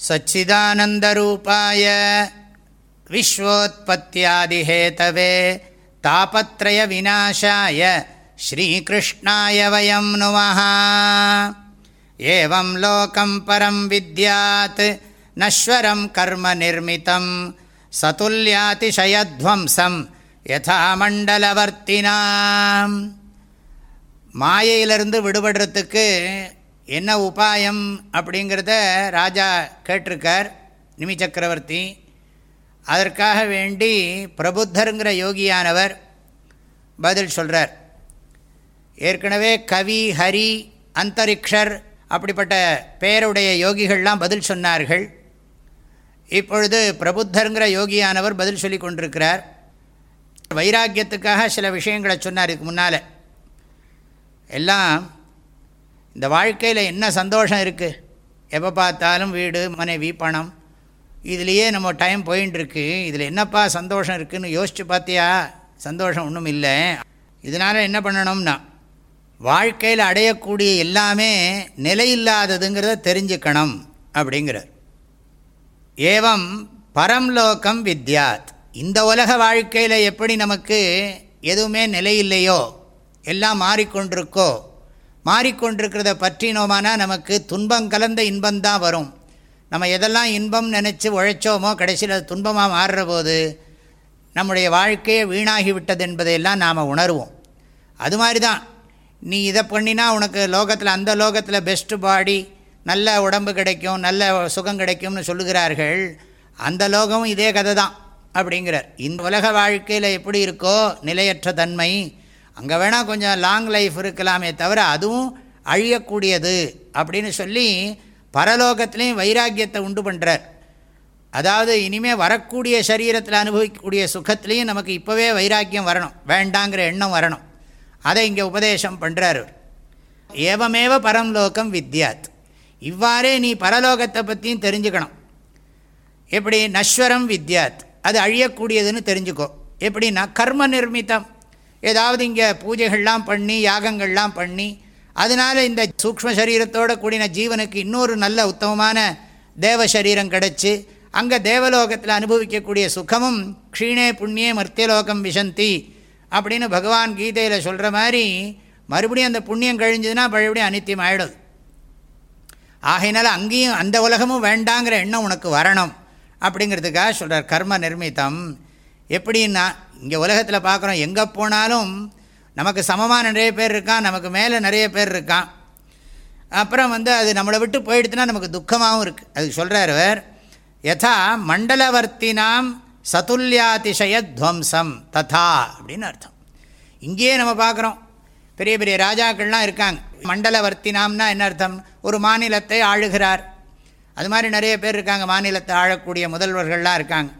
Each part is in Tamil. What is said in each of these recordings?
सच्चिदानन्दरूपाय विश्वोत्पत्त्यादिहेतवे तापत्रयविनाशाय श्रीकृष्णाय वयं नुमः एवं लोकं परं विद्यात् नश्वरं कर्म निर्मितं सतुल्यातिशयध्वंसं यथा மண்டலவர்த்தினாம் மாயையிலிருந்து விடுபடுறதுக்கு என்ன உபாயம் அப்படிங்கிறத ராஜா கேட்டிருக்கார் நிமி சக்கரவர்த்தி. அதற்காக வேண்டி பிரபுத்தருங்கிற யோகியானவர் பதில் சொல்கிறார் ஏற்கனவே கவி ஹரி அந்தரிக்ஷர் அப்படிப்பட்ட பெயருடைய யோகிகள்லாம் பதில் சொன்னார்கள். இப்பொழுது பிரபுத்தருங்கிற யோகியானவர் பதில் சொல்லி கொண்டிருக்கிறார். வைராக்கியத்துக்காக சில விஷயங்களை சொன்னார் இதுக்கு முன்னால். எல்லாம் இந்த வாழ்க்கையில் என்ன சந்தோஷம் இருக்குது எப்போ பார்த்தாலும் வீடு மனைவி பணம். இதுலேயே நம்ம டைம் போயின்ட்டுருக்கு இதில் என்னப்பா சந்தோஷம் இருக்குதுன்னு யோசித்து பார்த்தியா? சந்தோஷம் ஒன்றும் இல்லை. இதனால் என்ன பண்ணணும்னா வாழ்க்கையில் அடையக்கூடிய எல்லாமே நிலையில்லாததுங்கிறத தெரிஞ்சுக்கணும் அப்படிங்கிறார். ஏவம் பரம்லோகம் வித்யாத். இந்த உலக வாழ்க்கையில் எப்படி நமக்கு எதுவுமே நிலையில்லையோ எல்லாம் மாறிக்கொண்டிருக்கோ? மாறிக்கொண்டிருக்கிறத பற்றினோமானா நமக்கு துன்பம் கலந்த இன்பம்தான் வரும். நம்ம எதெல்லாம் இன்பம் நினச்சி உழைச்சோமோ கடைசியில் அது துன்பமாக மாறுற போது நம்முடைய வாழ்க்கையை வீணாகி விட்டது என்பதையெல்லாம் நாம் உணர்வோம். அது மாதிரி தான் நீ இதை பண்ணினா உனக்கு லோகத்தில் அந்த லோகத்தில் பெஸ்ட்டு பாடி நல்ல உடம்பு கிடைக்கும் நல்ல சுகம் கிடைக்கும்னு சொல்லுகிறார்கள். அந்த லோகமும் இதே கதை தான் அப்படிங்கிறார். இந்த உலக வாழ்க்கையில் எப்படி இருக்கோ நிலையற்ற தன்மை அங்கே வேணால் கொஞ்சம் லாங் லைஃப் இருக்கலாமே தவிர அதுவும் அழியக்கூடியது அப்படின்னு சொல்லி பரலோகத்துலேயும் வைராக்கியத்தை உண்டு பண்ணுறார் அதாவது இனிமேல் வரக்கூடிய சரீரத்தில் அனுபவிக்கக்கூடிய சுகத்துலேயும் நமக்கு இப்போவே வைராக்கியம் வரணும். வேண்டாங்கிற எண்ணம் வரணும். அதை இங்கே உபதேசம் பண்ணுறார் ஏவமேவ பரம்லோகம் வித்யாத். இவ்வாறே நீ பரலோகத்தை பற்றியும் தெரிஞ்சுக்கணும். எப்படி? நஸ்வரம் வித்யாத். அது அழியக்கூடியதுன்னு தெரிஞ்சுக்கோ. எப்படின்னா கர்ம நிர்மித்தம் ஏதாவது இங்கே பூஜைகள்லாம் பண்ணி யாகங்கள்லாம் பண்ணி அதனால் இந்த சூக்ம சரீரத்தோடு கூடின ஜீவனுக்கு இன்னொரு நல்ல உத்தமமான தேவ சரீரம் கிடச்சி அங்கே தேவலோகத்தில் அனுபவிக்கக்கூடிய சுகமும் க்ஷீணே புண்ணியே மர்த்தியலோகம் விசந்தி அப்படின்னு பகவான் கீதையில் சொல்கிற மாதிரி மறுபடியும் அந்த புண்ணியம் கழிஞ்சதுன்னா மறுபடியும் அனித்தியம் ஆகிடும் ஆகையினால அங்கேயும் அந்த உலகமும் வேண்டாங்கிற எண்ணம் உனக்கு வரணும் அப்படிங்கிறதுக்காக சொல்கிறார் கர்ம நிர்மித்தம் எப்படின்னா இங்கே உலகத்தில் பார்க்குறோம் எங்கே போனாலும் நமக்கு சமமாக நிறைய பேர் இருக்கான் நமக்கு மேலே நிறைய பேர் இருக்கான். அப்புறம் வந்து அது நம்மளை விட்டு போயிடுத்துனா நமக்கு துக்கமாகவும் இருக்குது அதுக்கு சொல்கிறார் அவர் யதா மண்டலவர்த்தினாம் சதுல்யாதிசய துவம்சம் ததா அப்படின்னு அர்த்தம். இங்கேயே நம்ம பார்க்குறோம் பெரிய பெரிய ராஜாக்கள்லாம் இருக்காங்க. மண்டலவர்த்தினாம்னா என்ன அர்த்தம்? ஒரு மாநிலத்தை ஆளுகிறார். அது மாதிரி நிறைய பேர் இருக்காங்க மாநிலத்தை ஆழக்கூடிய முதல்வர்கள்லாம் இருக்காங்க.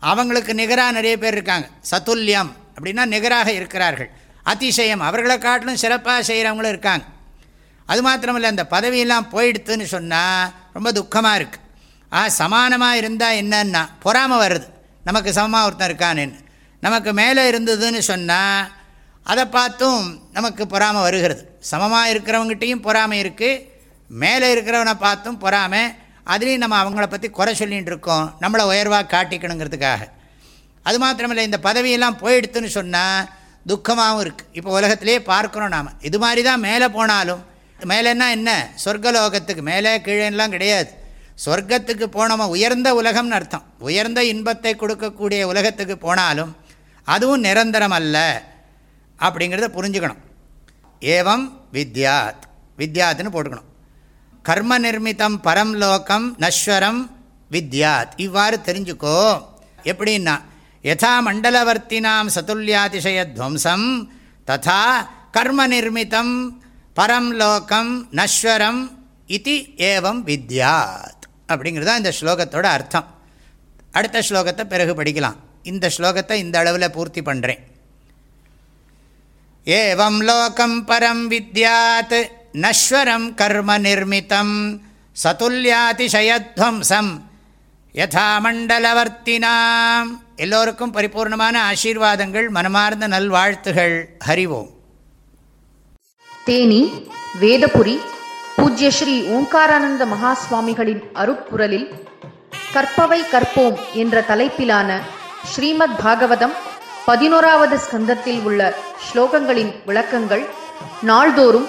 அவங்களுக்கு நிகராக நிறைய பேர் இருக்காங்க. சத்துல்யம் அப்படின்னா நிகராக இருக்கிறார்கள். அதிசயம். அவர்களை காட்டிலும் சிறப்பாக செய்கிறவங்களும் இருக்காங்க. அது மாத்திரமில்லை அந்த பதவியெல்லாம் போயிடுத்துன்னு சொன்னால் ரொம்ப துக்கமாக இருக்குது ஆ சமானமாக இருந்தால் என்னன்னா பொறாமல் வருது. நமக்கு சமமாக ஒருத்தன் இருக்கான்னு நமக்கு மேலே இருந்ததுன்னு சொன்னால் அதை பார்த்தும் நமக்கு பொறாமல் வருகிறது. சமமாக இருக்கிறவங்ககிட்டையும் பொறாமை இருக்குது மேலே இருக்கிறவனை பார்த்தும் பொறாமை அதுலேயும் நம்ம அவங்கள பற்றி குறை சொல்லிகிட்டு இருக்கோம். நம்மளை உயர்வாக காட்டிக்கணுங்கிறதுக்காக. அது மாத்திரமில்லை இந்த பதவியெல்லாம் போயிடுத்துன்னு சொன்னால் துக்கமாகவும் இருக்குது இப்போ உலகத்திலே பார்க்குறோம் நாம். இது மாதிரி தான் மேலே போனாலும் மேலேன்னா என்ன? சொர்க்கலோகத்துக்கு மேலே கீழேலாம் கிடையாது. சொர்க்கத்துக்கு போனோமா உயர்ந்த உலகம்னு அர்த்தம். உயர்ந்த இன்பத்தை கொடுக்கக்கூடிய உலகத்துக்கு போனாலும் அதுவும் நிரந்தரம் அல்ல அப்படிங்கிறத புரிஞ்சுக்கணும். ஏவம் வித்யாத். வித்யாத்துன்னு போட்டுக்கணும். கர்ம நிர்மித்தம் பரம் லோகம் நஸ்வரம் வித்யாத். இவ்வாறு தெரிஞ்சுக்கோ. எப்படின்னா யதா மண்டலவர்த்தினாம் சதுல்யாதிசயத்வம்சம் ததா கர்ம நிர்மித்தம் பரம் லோகம் நஸ்வரம் இது ஏவம் வித்யாத். அப்படிங்கிறது தான் இந்த ஸ்லோகத்தோட அர்த்தம். அடுத்த ஸ்லோகத்தை பிறகு படிக்கலாம். இந்த ஸ்லோகத்தை இந்த அளவில் பூர்த்தி பண்ணுறேன் ஏவம் லோகம் பரம் வித்யாத். நஸ்வரம் கர்ம நிர்மித்தம் சதுல்யாதிசயத்வம்சம் யதா மண்டலவர்த்தினாம் எல்லோருக்கும் பரிபூர்ணமான ஆசீர்வாதங்கள் மனமார்ந்த நல்வாழ்த்துகள். ஹரிவோம். தேனி வேதபுரி பூஜ்ய ஸ்ரீ ஓங்காரானந்த மகா சுவாமிகளின் கற்பவை கற்போம் என்ற தலைப்பிலான ஸ்ரீமத் பாகவதம் பதினோராவது ஸ்கந்தத்தில் உள்ள ஸ்லோகங்களின் விளக்கங்கள் நாள்தோறும்